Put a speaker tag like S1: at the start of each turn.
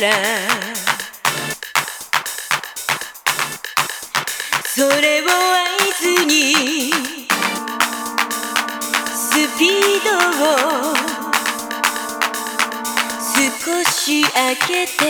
S1: らそれを合図にスピードを少し上げて